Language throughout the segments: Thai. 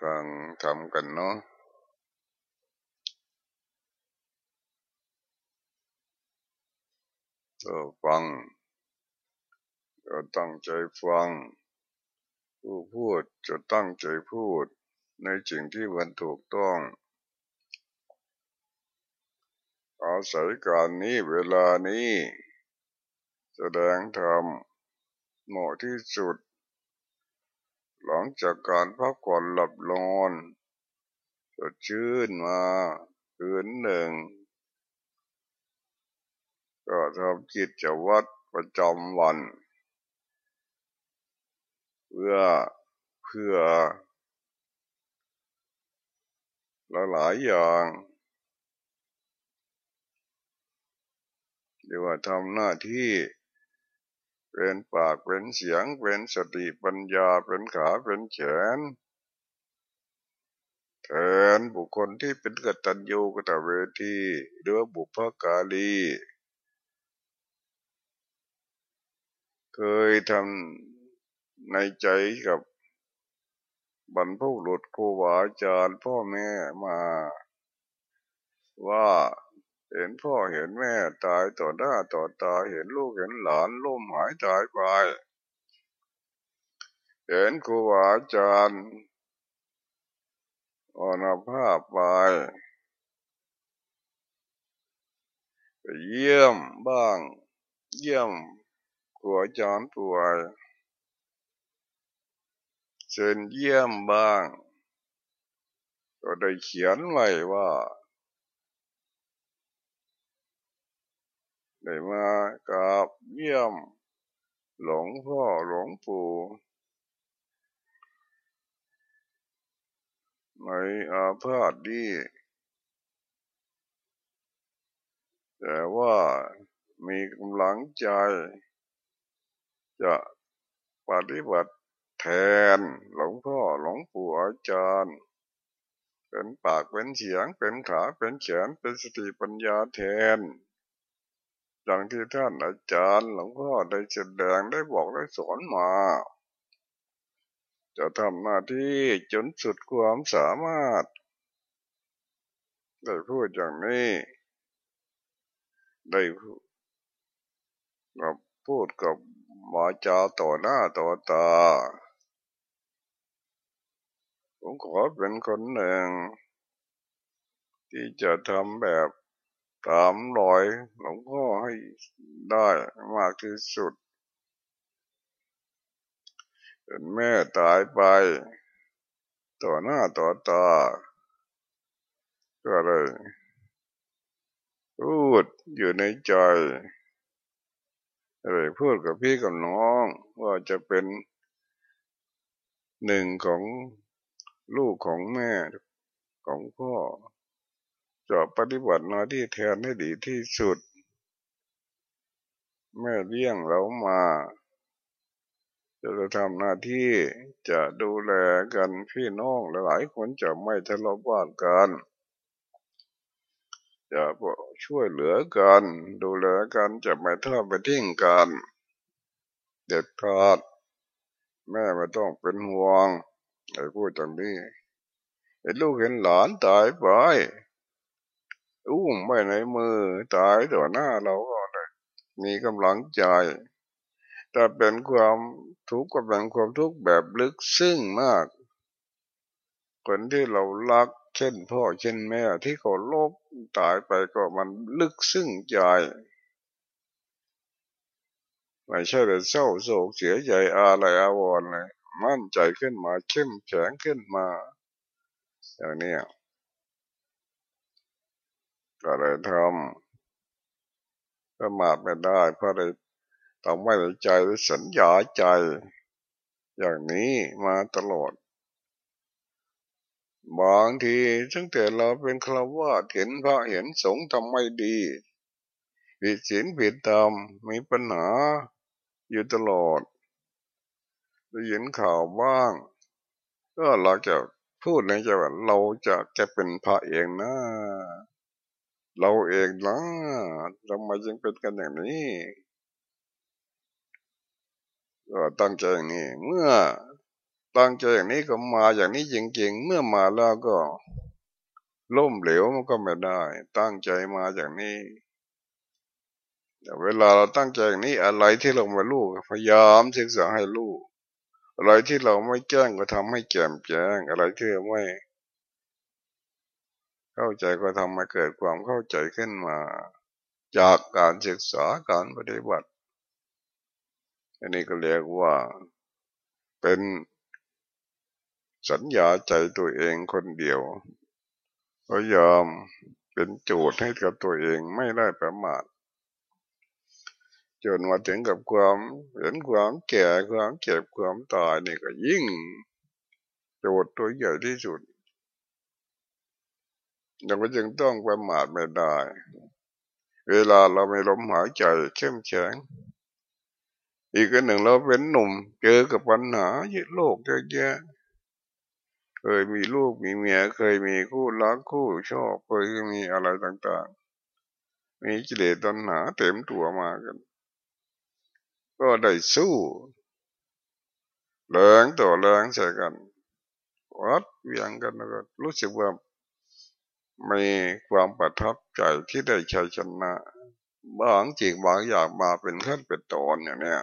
ฟังทำกันเนาะก็ฟังก็ตั้งใจฟัง ผู้พูดจะตั้งใจพูด ในสิ่งที่มันถูกต้อง อาศัยการนี้เวลานี้ แสดงธรรมเหมาะที่สุด หลังจากการพักผ่อนหลับนอนสดชื่นมาคืนหนึ่ง ก็ทำกิจวัตรประจำวัน เพื่อเพื่อหลายอย่างเรียกว่าทำหน้าที่ เป็นปากเป็นเสียงเป็นสติปัญญาเป็นขาเป็นแขนแทนบุคคลที่เป็นกตัญญูกตเวทีหรือบุพการีเคยทำในใจกับบรรพบุรุษครูบาอาจารย์พ่อแม่มาว่า เห็นพ่อเห็นแม่ตายต่อหน้าต่อตาเห็นลูกเห็นหลานล้มหายตายไป เห็นครูอาจารย์อนาภาพไปเยี่ยมบ้าง เยี่ยมครูอาจารย์ป่วยเชิญเยี่ยมบ้าง ก็ได้เขียนไว้ว่า ได้มากับเยี่ยม หลวงพ่อหลวงปู่ในอาพาธดีแต่ว่ามีกำลังใจ จะปฏิบัติแทนหลวงพ่อหลวงปู่อาจารย์ เป็นปากเป็นเสียงเป็นขาเป็นแขนเป็นสติปัญญาแทน อย่างที่ท่านอาจารย์หลวงพ่อได้แสดงได้บอกได้สอนมา จะทำหน้าที่จนสุดความสามารถ ได้พูดอย่างนี้ ได้พูดกับหมาจาต่อหน้าต่อตา ผมขอเป็นคนหนึ่ง ที่จะทำแบบ ตามรอยหลวงพ่อให้ได้มากที่สุดเป็นแม่ตายไป ต่อหน้าต่อตา ก็เลยพูดอยู่ในใจเลยพูดกับพี่กับน้อง ว่าจะเป็นหนึ่งของลูกของแม่ของพ่อ จะปฏิบัติหน้าที่แทนให้ดีที่สุดแม่เลี้ยงเรามาจะจะทำหน้าที่จะดูแลกันพี่น้องหลายคนจะไม่ทะเลาะบ้านกัน จะช่วยเหลือกัน ดูแลกันจะไม่ทอดไปทิ้งกัน เด็ดขาดแม่ไม่ต้องเป็นห่วงไอ้พูดตรงนี้เห็นลูกเห็นหลานตายไป อุ้มไม่ในมือ ตายต่อหน้าเราก็เลยมีกำลังใจแต่เป็นความทุกข์ก็เป็นความทุกข์แบบลึกซึ้งมาก คนที่เรารัก เช่นพ่อเช่นแม่ที่เขาลบตายไปก็มันลึกซึ้งใจไม่ใช่แต่เศร้าโศกเสียใจอะไรอาวรณ์เลย มั่นใจขึ้นมาเข้มแข็งขึ้นมา อย่างนี้ ก็เลยทำก็มาไม่ได้เพราะเลยต้องไม่ใจสัญญาใจ อย่างนี้มาตลอดบางทีตั้งแต่เราเป็นคราวาเห็นพระเห็นสงฆ์ทำไม่ดีผิดศีลผิดธรรมมีปัญหาอยู่ตลอดได้ยินข่าวบ้าง ก็เราจะพูดในใจว่าเราจะจะเป็นพระเองนะ เราเองนะทำไมจึงเป็นกันอย่างนี้ก็ตั้งใจอย่างนี้ เมื่อตั้งใจอย่างนี้ก็มาอย่างนี้จริงๆ เมื่อมาแล้วก็ล่มเหลวมันก็ไม่ได้ ตั้งใจมาอย่างนี้เวลาเราตั้งใจอย่างนี้อะไรที่เราไม่รู้พยายามศึกษาให้รู้อะไรที่เราไม่แจ้งก็ทำให้แจ่มแจ้ง อะไรที่ไม่ เข้าใจก็ทำให้เกิดความเข้าใจขึ้นมา จากการศึกษาการปฏิบัติ อันนี้ก็เรียกว่าเป็นสัญญาใจตัวเองคนเดียวพยายามเป็นโจทย์ให้กับตัวเองไม่ได้ประมาทจนมาถึงกับความเห็นความแก่ความเจ็บความตายนี่ก็ยิ่ง โจทย์ตัวใหญ่ที่สุด เราก็จึงต้องประมาทไม่ได้ เวลาเราไม่ลมหายใจเข้มแข็ง อีกหนึ่งเราเป็นหนุ่ม เจอกับปัญหาเยอะโลกเยอะแยะ เคยมีลูกมีเมียเคยมีคู่รักคู่ชอบเคยมีอะไรต่างๆ มีกิเลสตัณหาเต็มตัวมากัน ก็ได้สู้แรงต่อแรงใส่กันวัดเวียงกันแล้วก็รู้สึกว่า มีความประทับใจที่ได้ชัยชนะบางจริงบางอย่างมาเป็นขั้นเป็นตอนอย่างเนี้ย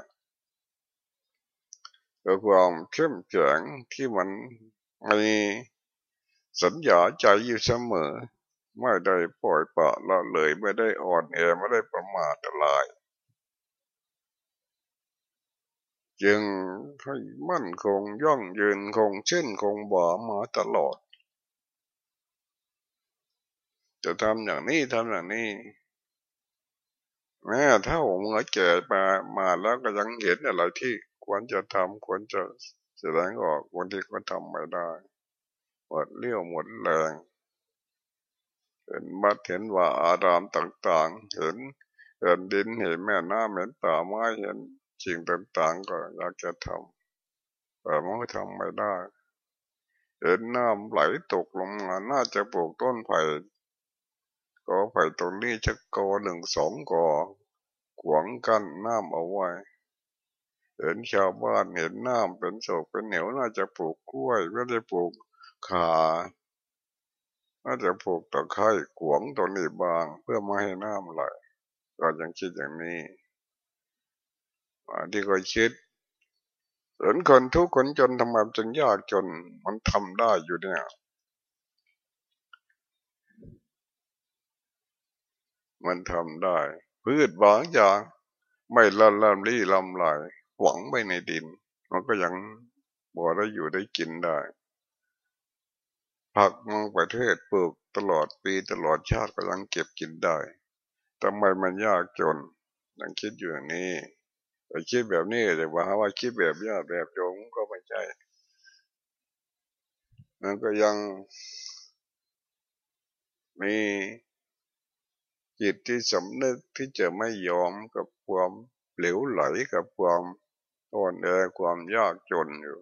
คือความเข้มแข็งที่มันมีสัญญาใจอยู่เสมอ ไม่ได้ปล่อยปะละเลยไม่ได้อ่อนแอไม่ได้ประมาทอะไรจึงให้มั่นคงย่องยืนคงเช่นคงบ่มาตลอด จะทำอย่างนี้ทำอย่างนี้แม้ถ้าผมเแก่มามาแล้วก็ยังเห็นอะไรที่ควรจะทำควรจะแสดงออกวันที่ก็ทำไม่ได้หมดเลี้ยวหมดแรงเห็นมาเห็นว่าอารามต่างๆ เห็นเห็นดินเห็นแม่น้ำเห็นป่าไม้เห็นสิ่งต่างๆ ก็อยากจะทำแต่มันก็ทำไม่ได้ เห็นน้ำไหลตกลงมาน่าจะปลูกต้นไผ่ ก็ไผ่ตรงนี้จะกอหนึ่งสองกอขวางกันน้ำเอาไว้ เห็นชาวบ้านเห็นน้ำเป็นโศกเป็นเหนียวน่าจะปลูกกล้วยไม่ได้ปลูกขาน่าจะปลูกตะไคร้ขวางตัวนี้บางเพื่อไม่ให้น้ำไหลก็ยังคิดอย่างนี้ที่ก็คิดเห็นคนทุกคนจนทำไมจนยากจนมันทำได้อยู่เนี่ย มันทำได้ พืชบางอย่างไม่ละลำรี่ลำลายหวังไปในดิน มันก็ยังบ่ได้อยู่ได้กินได้ ผักมองประเทศปลูกตลอดปีตลอดชาติก็ยังเก็บกินได้ทำไมมันยากจนยังคิดอยู่อย่างนี้คิดแบบนี้แต่ว่าว่าคิดแบบยากแบบโยมก็ไม่ใช่มันก็ยังมี จิตที่สำนึกที่จะไม่ยอมกับความเหลวไหลกับความอ่อนแอความยากจนอยู่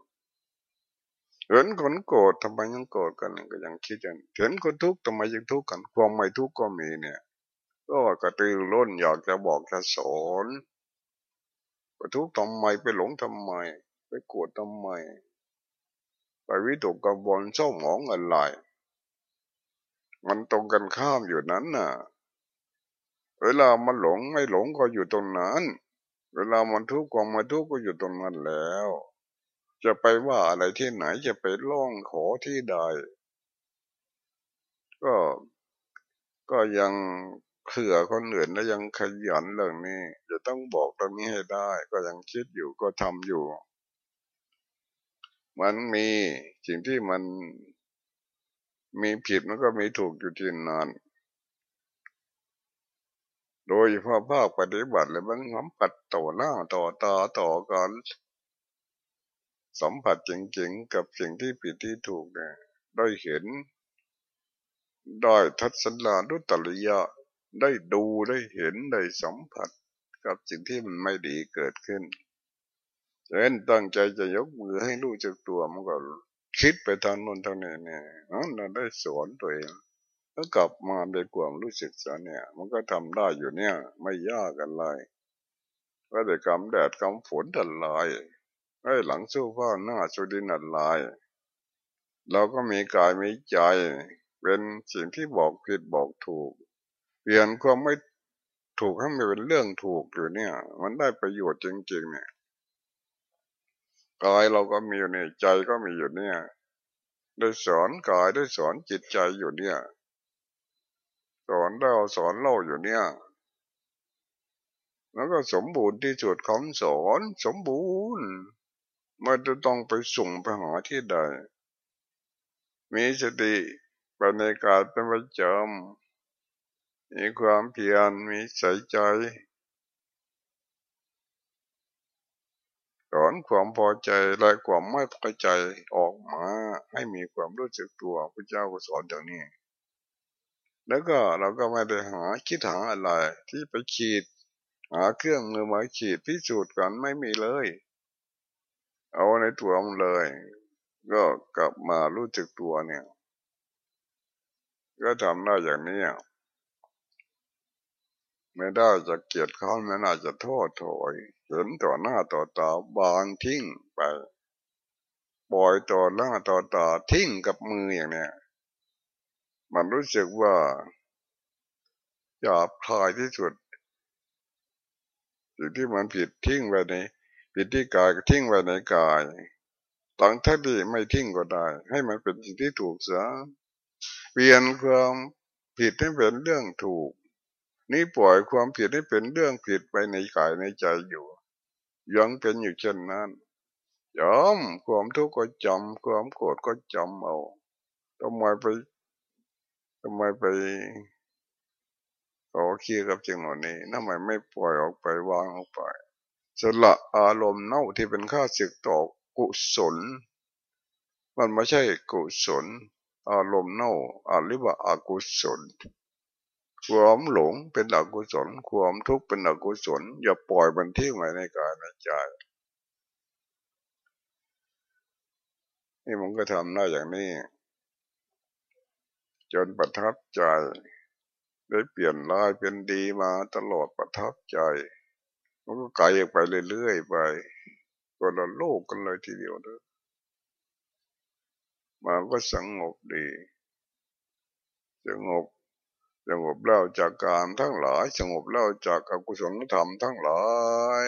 เห็นคนโกรธทำไมยังโกรธกันก็ยังคิดกันเห็นคนทุกข์ทำไมยังทุกข์กัน ความไม่ทุกข์ก็มีเนี่ย ก็กระตือร้นอยากจะบอกจะสอนไปทุกข์ทำไมไปหลงทำไม ไปโกรธทำไม ไปวิตกกังวลเศร้าหมองอะไรมันตรงกันข้ามอยู่นั้นน่ะ เวลามันหลงไม่หลงก็อยู่ตรงนั้น เวลามันทุกข์ความมาทุกข์ก็อยู่ตรงนั้นแล้ว จะไปว่าอะไรที่ไหนจะไปล่องขอที่ใด ก็ก็ยังเผื่อคนอื่นแล้วยังขยันเรื่องนี้ จะต้องบอกตรงนี้ให้ได้ ก็ยังคิดอยู่ก็ทำอยู่ มันมีสิ่งที่มันมีผิดมันก็มีถูกอยู่ที่นั้น โดยพาะภาคปฏิบัติเลยมันสัมผัสต่อหน้าต่อตาต่อกันสัมผัสจริงๆกับสิ่งที่ผิดที่ถูกเนี่ยได้เห็น ได้ทัศนลาดุตริยะ ได้ดูได้เห็นได้สัมผัสกับสิ่งที่มันไม่ดีเกิดขึ้นเช่นตั้งใจจะยกมือให้รู้จักตัวมันก็คิดไปทางโน้นทางนี้เนี่ยเราได้สอนตัวเอง แล้วกลับมาเป็นความรู้สึกซะเนี่ย มันก็ทำได้อยู่เนี่ย ไม่ยากกันเลยก็แต่กำแดดกำฝนทันลายให้หลังสู้พ่อหน้าสุดินัดลาย เราก็มีกายมีใจ เป็นสิ่งที่บอกผิดบอกถูก เปลี่ยนความไม่ถูกให้มันเป็นเรื่องถูกอยู่เนี่ย มันได้ประโยชน์จริง ๆ เนี่ยกายเราก็มีอยู่เนี่ยใจก็มีอยู่เนี่ย ได้สอนกายได้สอนจิตใจอยู่เนี่ย อนเราสอนเล่าอยู่เนี่ยแล้วก็สมบูรณ์ที่สุดของสอนสมบูรณ์ไม่จะต้องไปส่งไปหาที่ใด มีสติปในกายเป็นประจำมีความเพียรมีใส่ใจสอนความพอใจและความไม่พอใจออกมาให้มีความรู้สึกตัวพระเจ้าก็สอนอย่างนี้ แล้วก็เราก็ไม่ได้หาคิดหาอะไรที่ไปขีด หาเครื่องมือมาขีดพิสูจน์กันไม่มีเลย เอาในตัวมันเลย ก็กลับมารู้จักตัวเนี่ย ก็ทำได้อย่างนี้ไม่ได้จะเกลียดเขาไม่น่าจะโทษโถยเห็นต่อหน้าต่อตาบางทิ้งไปปล่อยต่อหน้าต่อตาทิ้งกับมืออย่างเนี้ย มันรู้สึกว่าหยาบคายที่สุดสิ่งที่มันผิดทิ้งไว้ในผิดที่กายก็ทิ้งไว้ในกายตั้งท่าดีไม่ทิ้งก็ได้ ให้มันเป็นสิ่งที่ถูกเสียเปลี่ยนความผิดให้เป็นเรื่องถูก นี่ปล่อยความผิดให้เป็นเรื่องผิดไปในกายในใจอยู่ ยังเป็นอยู่เช่นนั้นยอมความทุกข์ก็จำความโกรธก็จำเอาทำไมไป ทำไมไปขอเคลียกับจึงเหล่านี้ทำไมไม่ปล่อยออกไปวางออกไปสละอารมณ์เน่าที่เป็นข้าศึกต่อกุศล มันไม่ใช่กุศล อารมณ์เน่าอาริบะอากุศลความหลงเป็นอกุศล ความทุกข์เป็นอกุศล อย่าปล่อยมันทิ้งไว้ในกายในใจ นี่มันก็ทำได้อย่างนี้ จนประทับใจ ได้เปลี่ยนลายเป็นดีมาตลอดประทับใจ มันก็ไกลไปเรื่อยๆไปคนละโลกกันเลยทีเดียวเด้อมันก็สงบดีสงบสงบแล้วจากการทั้งหลายสงบแล้วจากอกุศลธรรมทั้งหลาย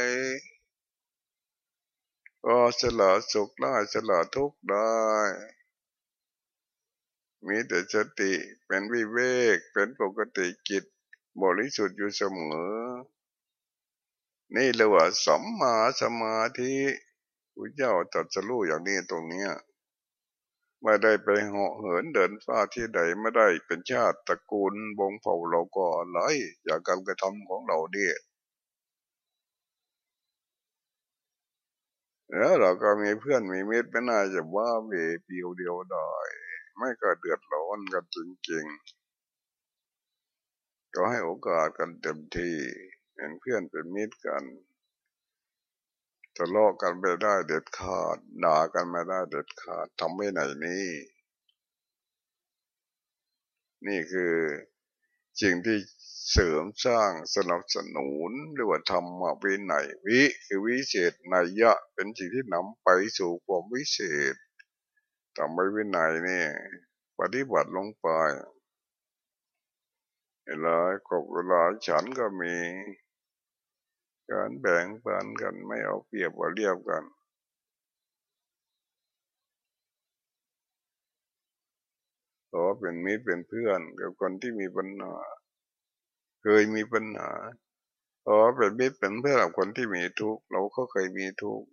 ก็สละสุขได้สละทุกข์ได้ มีแต่สติเป็นวิเวกเป็นปกติจิตบริสุทธิ์อยู่เสมอ นี่เรียกว่าสัมมาสมาธิพระเจ้าตรัสรู้อย่างนี้ตรงเนี้ยไม่ได้ไปเหาะเหินเดินฟ้าที่ใดไม่ได้เป็นชาติตระกูลวงเผ่าเราก็อะไรจากการกระทำของเราเนี่ยแล้วเราก็มีเพื่อนมีมิตรไม่น่าจะว่าเวเปียวเดียวได้ ไม่ก็เดือดร้อนกันจริงๆก็ให้โอกาสกันเต็มที่เป็นเพื่อนเป็นมิตรกันทะเลาะกันไม่ได้เด็ดขาดด่ากันไม่ได้เด็ดขาดทำไม่ไหนนี้ นี่คือสิ่งที่เสริมสร้างสนับสนุนหรือว่าทำมาวินัยวิคือวิเศษนัยยะเป็นสิ่งที่นำไปสู่ความวิเศษ ทำไปวินัยนี่ ปฏิบัติลงไปเวลาครบเวลาฉันก็มี การแบ่งปันกันไม่เอาเปรียบว่าเรียบกันขอเป็นมิตรเป็นเพื่อนกับคนที่มีปัญหา เคยมีปัญหาขอเป็นมิตรเป็นเพื่อนกับคนที่มีทุกข์เราก็เคยมีทุกข์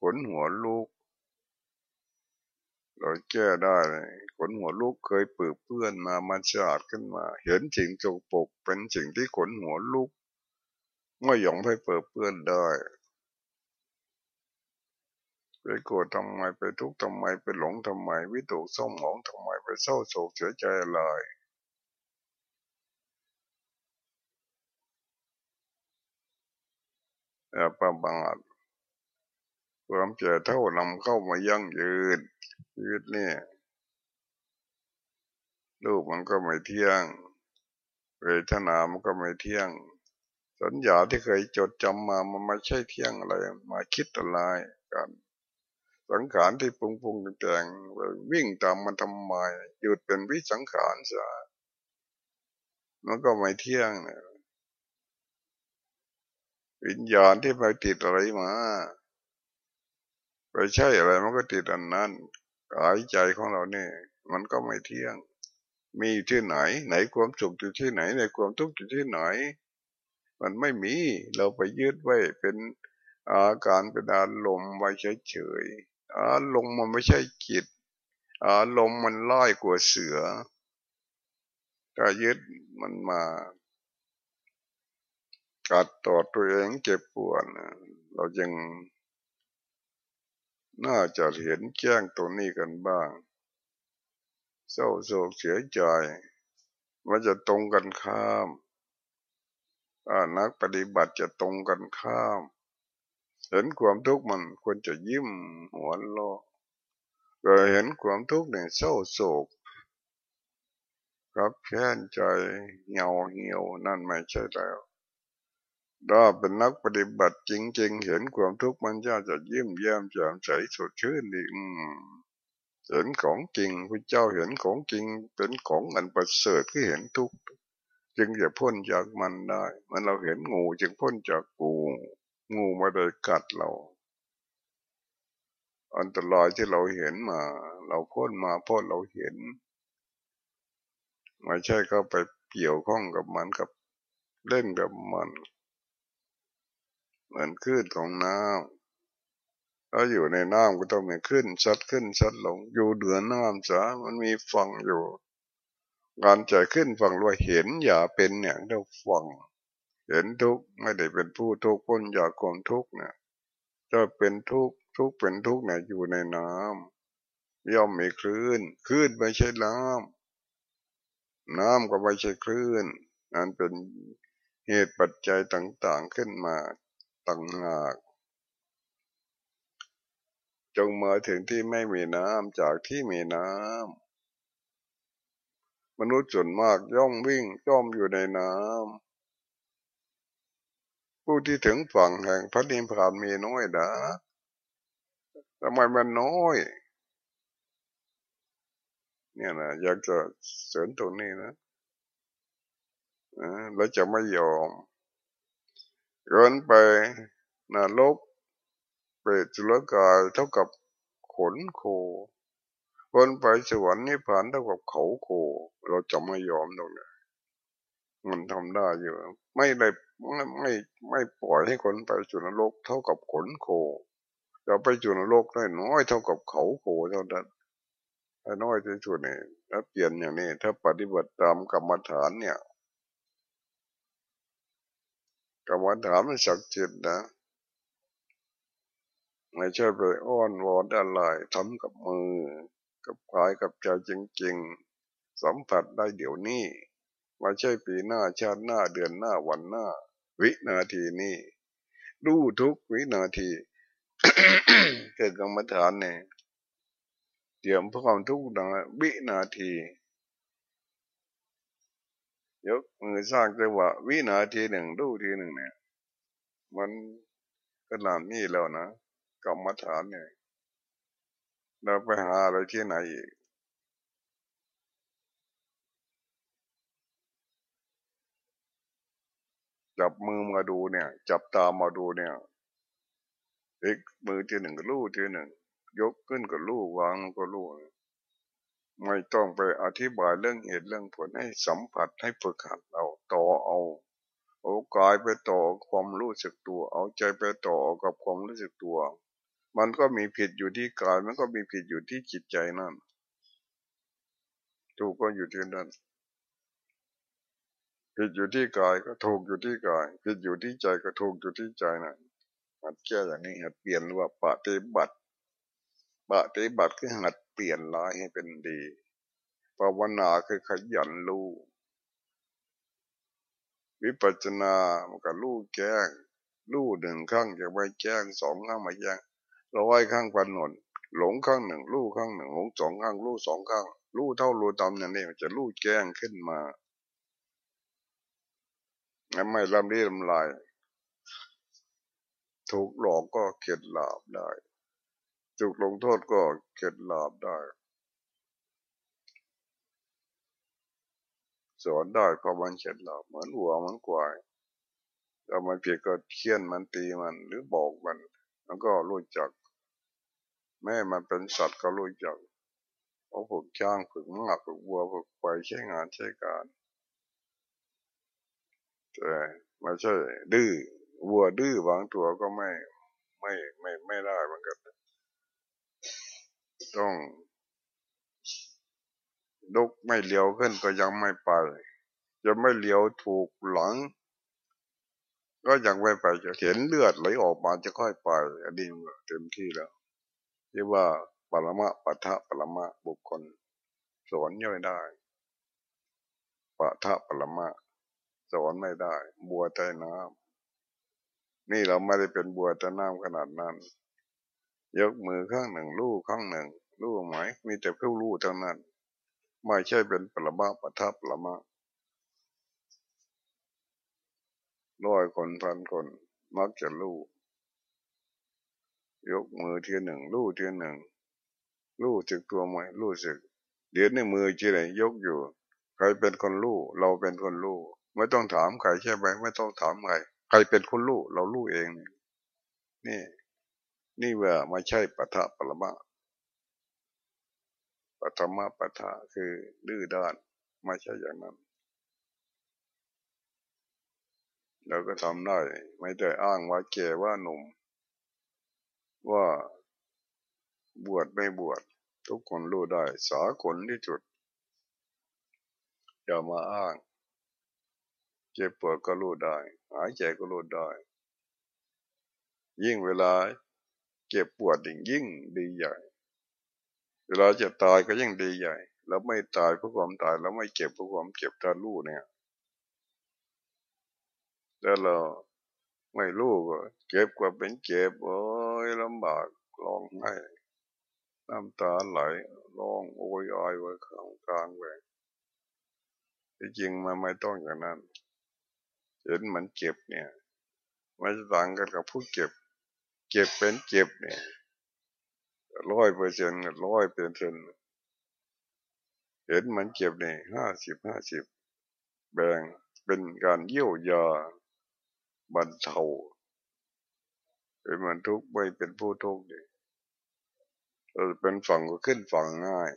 ขนหัวลูก เราแก้ได้ขนหัวลูกเคยเปื้อเพื่อนมามันฉาดขึ้นมา เห็นสิ่งโจปกเป็นสิ่งที่ขนหัวลูกไม่ยอมให้เปิดเปื้อนได้ไปโกรธทำไมไปทุกข์ทำไมไปหลงทำไม วิตกเศร้าหมองทำไมไปเศร้าโศกเสียใจอะไรอย่าประมาท ความเจ็บเท่านำเข้ามายั่งยืนชีวิตนี่รูปมันก็ไม่เที่ยง เวทนามันก็ไม่เที่ยง สัญญาที่เคยจดจำมามันไม่ใช่เที่ยงอะไร มาคิดอะไรกัน สังขารที่ปรุงปรุงแต่งวิ่งตามมันทำไมหยุดเป็นวิสังขารซะมันก็ไม่เที่ยงเนี่ยวิญญาณที่ไปติดอะไรมา ใช่อะไร มันก็ติดอันนั้นกายใจของเราเนี่ย มันก็ไม่เที่ยง มีที่ไหน ไหนความสุขอยู่ที่ไหน ในความทุกข์อยู่ที่ไหน มันไม่มีเราไปยึดไว้เป็นอาการเป็นอารมณ์ไว้เฉยๆอารมณ์มันไม่ใช่จิตอารมณ์มันล่อยกว่าเสือถ้ายึดมันมากัดต่อตัวเองเจ็บปวดเรายัง น่าจะเห็นแจ้งตรงนี้กันบ้าง เศร้าโศกเสียใจมันจะตรงกันข้ามนักปฏิบัติจะตรงกันข้าม เห็นความทุกข์มันควรจะยิ้มหัวโลก็เห็นความทุกข์เนี่ยเศร้าโศกครับแค้นใจเหี่ยวเหี่ยวนั่นไม่ใช่แล้ว ถ้าเป็นนักปฏิบัติจริง ๆ เห็นความทุกข์มันจะจะยิ้มแย้มแจ่มใสสดชื่นดีเห็นของจริงพระเจ้าเห็นของจริงเป็นของอันประเสริฐที่เห็นทุกข์จึงจะพ้นจากมันได้มันเราเห็นงูจึงพ้นจากงูงูมาได้กัดเรา อันตรายที่เราเห็นมา เราพ้นมาพ้นเราเห็นไม่ใช่เขาไปเกี่ยวข้องกับมันกับเล่นกับมัน เหมือนคลื่นของน้ำถ้าอยู่ในน้ำก็ต้องมีขึ้นชัดขึ้นชัดลง อยู่เดือนน้ำจ้ะมันมีฝั่งอยู่ การใจขึ้นฝั่งว่าเห็นอย่าเป็นเนี่ยเรียกฝั่งเห็นทุกข์ไม่ได้เป็นผู้ทุกข์พ้นจากความทุกข์เนี่ยจะเป็นทุกข์ทุกข์เป็นทุกข์เนี่ยอยู่ในน้ำย่อมมีคลื่นคลื่นไม่ใช่น้ำน้ำก็ไม่ใช่คลื่นนั่นเป็นเหตุปัจจัยต่างๆขึ้นมา ต่างหาก จงมาถึงที่ไม่มีน้ำจากที่มีน้ำมนุษย์ส่วนมากย่อมวิ่งย่อมอยู่ในน้ำผู้ที่ถึงฝั่งแห่งพระนิพพานมีน้อยนะทำไมมันน้อย เนี่ยนะอยากจะเสริมตรงนี้นะแล้วจะไม่ยอม เกินไปนรกเปรตจุลกายเท่ากับขนโคคนไปสวรรค์นิพพานเท่ากับเขาโค เราจะไม่ยอมตรงนี้มันทำได้อยู่ ไม่ได้ไม่ไม่ไม่ปล่อยให้คนไปจุนรกเท่ากับขนโคเราไปจุนรกได้น้อยเท่ากับเขาโคเท่านั้นน้อยที่สุดนี่ยถ้าเปลี่ยนอย่างนี้ ถ้าปฏิบัติตามกรรมฐานเนี่ย กรรมฐานมันศักดิ์สิทธิ์นะไม่ใช่ไปอ้อนวอนอะไรทำกับมือ กับกายกับใจจริง ๆ สัมผัสได้เดี๋ยวนี้ไม่ใช่ปีหน้าชาติหน้าเดือนหน้าวันหน้า วินาทีนี้ดูทุกวินาทีเกิดกรรมฐานเนี่ยเตรียมพร้อมทุกวินาที ยกมือสร้างจังหวะวินาทีหนึ่งดูทีหนึ่งเนี่ย มันขนาดนี้แล้วนะกรรมฐานเนี่ยเราไปหาอะไรที่ไหนอีกจับมือมาดูเนี่ย จับตามาดูเนี่ยเอกมือทีหนึ่งก็ลู่ทีหนึ่งยกขึ้นก็ลู่วางก็ลู่ ไม่ต้องไปอธิบายเรื่องเหตุเรื่องผลให้สัมผัสให้ฝึกหัดเราต่อเอาเอากายไปต่อความรู้สึกตัว เอาใจไปต่อกับความรู้สึกตัว มันก็มีผิดอยู่ที่กายมันก็มีผิดอยู่ที่จิตใจนั่นถูกก็อยู่ที่นั่นผิดอยู่ที่กายก็ถูกอยู่ที่กายผิดอยู่ที่ใจก็ถูกอยู่ที่ใจนั่นหัดแก้อย่างนี้หัดเปลี่ยนว่าปฏิบัติปฏิบัติคือหัด ปลี่ยนร้ายให้เป็นดีภาวนาคือขยันรู้วิปัจนามันก็รู้แจ้งรู้หนึ่งข้างจะไปแจ้งสองข้างมาแจ้งราไว้ข้างพันหนนหลงข้างหนึ่งรู้ข้างหนึ่งหลงสองข้างรู้สองข้างรู้เท่ารู้ตามอย่างนี้มันจะรู้แจ้งขึ้นมาไม่ลำดีลำลายถูกหลอกก็เข็ดหลาบได้ ถูกลงโทษก็เข็ดหลาบได้ สอนได้เพราะมันเข็ดหลาบเหมือนหัวเหมือนกวายถ้ามันผิดก็เคี่ยนมันตีมันหรือบอกมัน แล้วก็รู้จัก แม่มันเป็นสัตว์ก็รู้จักเขาฝึกช้างฝึกม้าฝึกวัวฝึกควายใช้งานใช้การแต่ไม่ใช่ดื้อวัวดื้อบางตัวก็ไม่ไม่ไม่ไม่ได้เหมือนกัน ต้องลุกไม่เลี้ยวขึ้นก็ยังไม่ไป จะไม่เลี้ยวถูกหลัง ก็ยังไม่ไปจะเห็นเลือดไหลออกมาจะค่อยไป อันนี้เต็มที่แล้วที่ว่าปรมะปะทะปรมะบุคคลสอนย่อยได้ปะทะปรมะสอนไม่ได้ บัวใต้น้ำนี่เราไม่ได้เป็นบัวใต้น้ำขนาดนั้น ยกมือข้างหนึ่งลู่ข้างหนึ่งลู่ไหมมีแต่เพื่อลู่เท่านั้น ไม่ใช่เป็นปรมะปะทะปรมะร้อยคนพันคนมักจะลู่ยกมือทีหนึ่งลู่ทีหนึ่งลู่จึกตัวไหมลู่สึก เดี๋ยวในมือจีไหนยกอยู่ ใครเป็นคนลู่เราเป็นคนลู่ไม่ต้องถามใครใช่ไหมไม่ต้องถามใครใครเป็นคนลู่เราลู่เองนี่ นี่ว่าไม่ใช่ปะทะปรมาปฐมปะทะคือดื้อด้านไม่ใช่อย่างนั้นเราก็ทำได้ ไม่ได้อ้างว่าแก่ว่าหนุ่ม ว่าบวชไม่บวชทุกคนรู้ได้ สาคนที่จุดอย่ามาอ้าง เจ็บปวดก็รู้ได้ หายใจก็รู้ได้ ยิ่งเวลา เจ็บปวดยิ่งดีใหญ่ เวลาจะตายก็ยิ่งดีใหญ่ แล้วไม่ตายเพราะความตายแล้วไม่เจ็บเพราะความเจ็บถ้ารู้เนี่ย แล้วเราไม่รู้ก็เจ็บกว่าเป็นเจ็บโอ้ยลำบากร้องไห้น้ำตาไหลร้องโอยอ้อยไว้ข้างกลางแหวที่จริงมันไม่ต้องอย่างนั้น เห็นมันเจ็บเนี่ย ไม่ต่างกันกับผู้เจ็บ เจ็บเป็นเจ็บเนี่ยร้อยเปอร์เซ็นต์ร้อยเปอร์เซ็นต์เห็นมันเจ็บเนี่ยห้าสิบห้าสิบแบ่งเป็นการเยี่ยวยาบรรเทาเป็นมันทุกข์ไม่เป็นผู้ทุกข์ดิเราเป็นฝั่งก็ขึ้นฝั่งง่าย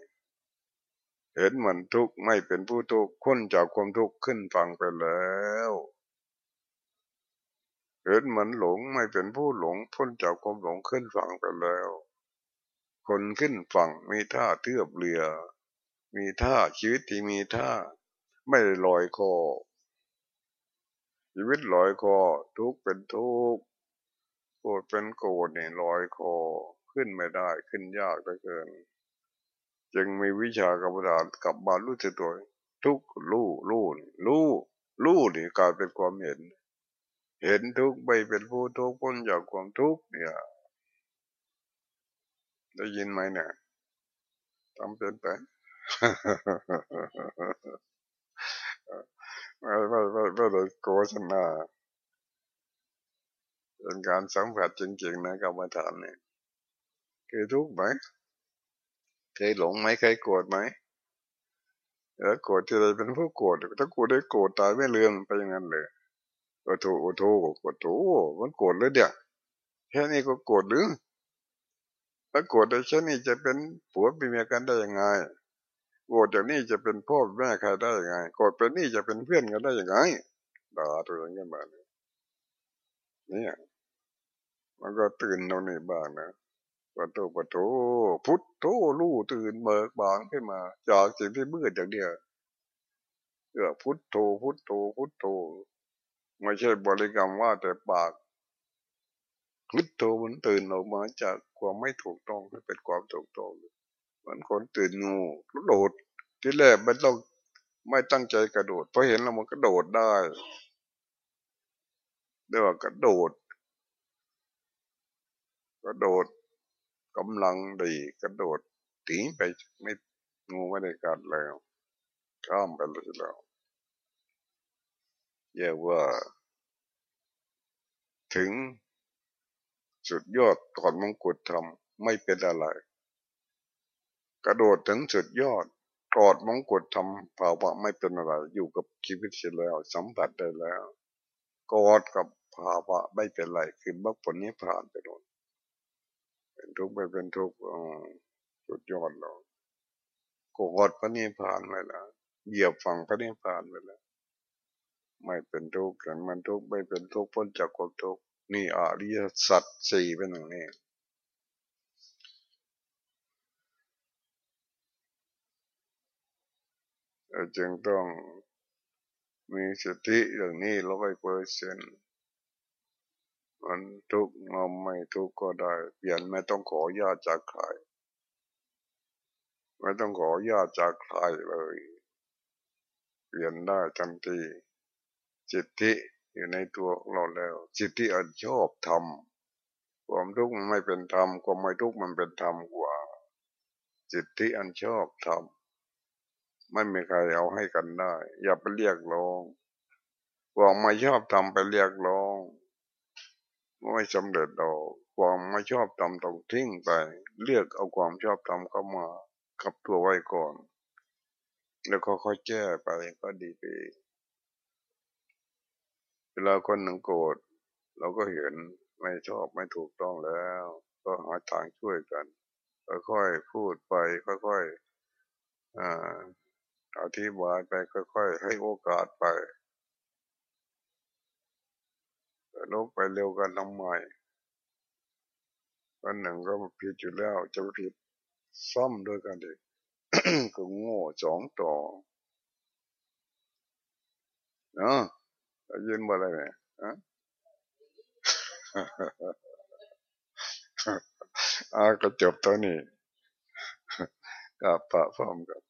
เห็นมันทุกข์ไม่เป็นผู้ทุกข์พ้นจากความทุกข์ขึ้นฝั่งไปแล้ว เห็นมันหลงไม่เป็นผู้หลงพ้นจากความหลงขึ้นฝั่งไปแล้ว คนขึ้นฝั่งมีท่าเทือบเรือ มีท่าชีวิตที่มีท่าไม่ลอยคอชีวิตลอยคอทุกเป็นทุกโกรธเป็นโกรธเนี่ยลอยคอขึ้นไม่ได้ขึ้นยากเหลือเกิน จึงมีวิชากรรมฐานกับบารู้สึกตัวทุกรู้รู้รู้รู้นี่กลายเป็นความเห็น เห็นทุกไม่เป็นผู้ทุกพ้นจากความทุกเนี่ยได้ยินไหมเนี่ยทำเป็นไปไม่ไม่ไม่ไม่ได้โฆษณาเป็นการสัมผัสจริงๆนะกรรมฐานเนี่ยเคือทุกข์ไหมเคยหลงไหมเคยโกรธไหมแล้วโกรธที่ไรเป็นผู้โกรธถ้ากูได้โกรธตายไม่เลื่อมไปอย่างนั้นเลย โอ้โถโอ้โถโกรธโถมันโกรธเลยเดียวแค่นี้ก็โกรธหรือถ้าโกรธได้แค่นี้จะเป็นผัวเป็นเมียกันได้ยังไงโกรธจากนี้จะเป็นพ่อแม่ใครได้ยังไงโกรธเป็นนี่จะเป็นเพื่อนกันได้ยังไงด่าตัวเองกันมาเนี่ย มันก็ตื่นตรงนี้บ้างนะปะโตปะโตพุทโธลู่ตื่นเบิกบานขึ้นมา จากสิ่งที่มืดอย่างเดียวเออพุทโธพุทโธพุทโธ ไม่ใช่บริกรรมว่าแต่ปากพุทโธมันตื่นออกมาจากความไม่ถูกต้องให้เป็นความถูกต้องเหมือนคนตื่นงูกระโดดที่แรกมันต้องไม่ตั้งใจกระโดดเพอเห็นแล้วมันกระโดดได้เรียกว่ากระโดด กระโดดกำลังดีกระโดดตีไปไม่งูไม่ได้กัดแล้วข้ามไปเลยแล้ว เรียกว่า ถึงสุดยอดถอดมงกุฎทำไม่เป็นอะไร กระโดดถึงสุดยอดกอดมงกุฎทำภาวะไม่เป็นอะไร อยู่กับชีวิตเสียแล้ว สัมผัสได้แล้วกอดกับภาวะไม่เป็นไรคือมรรคผลนิพพานไปโดนเป็นทุกข์ไม่เป็นทุกข์สุดยอดเรากอดพระนิพพานไปแล้วเหยียบฝั่งพระนิพพานไปแล้ว ไม่เป็นทุกข์กันมันทุกข์ไม่เป็นทุกข์พ้นจากความทุกข์นี่อริยสัจสี่เป็นอย่างนี้จึงต้องมีสติอย่างนี้ร้อยเปอร์เซ็นมันทุกข์เราไม่ทุกข์ก็ได้ เปลี่ยนไม่ต้องขอญาตจากใครไม่ต้องขอญาตจากใครเลย เปลี่ยนได้ทันที จิตที่อยู่ในตัวเราแล้ว จิตที่อันชอบทำความทุกข์มันไม่เป็นธรรมความไม่ทุกข์มันเป็นธรรมกว่า จิตที่อันชอบทำไม่มีใครเอาให้กันได้ อย่าไปเรียกร้องความไม่ชอบทำไปเรียกร้องไม่สำเร็จดอกความไม่ชอบทำต้องทิ้งไปเรียกเอาความชอบทำเข้ามาขับตัวไว้ก่อน แล้วก็ค่อยแก้ไปก็ดีไป ลาคนหนึ่งโกรธเราก็เห็นไม่ชอบไม่ถูกต้องแล้ว ก็หาทางช่วยกันค่อยๆพูดไปค่อยๆอธิบายไปค่อยๆให้โอกาสไปลบไปเร็วกันทำไมวันหนึ่งก็ผิดอยู่แล้วจะผิดซ่อมด้วยกันดิก็โง่สองต่อเนาะ ยืนบ่อะไรเนี่ยอ่าก็จบตัวนี้กับพระพร้อมกับ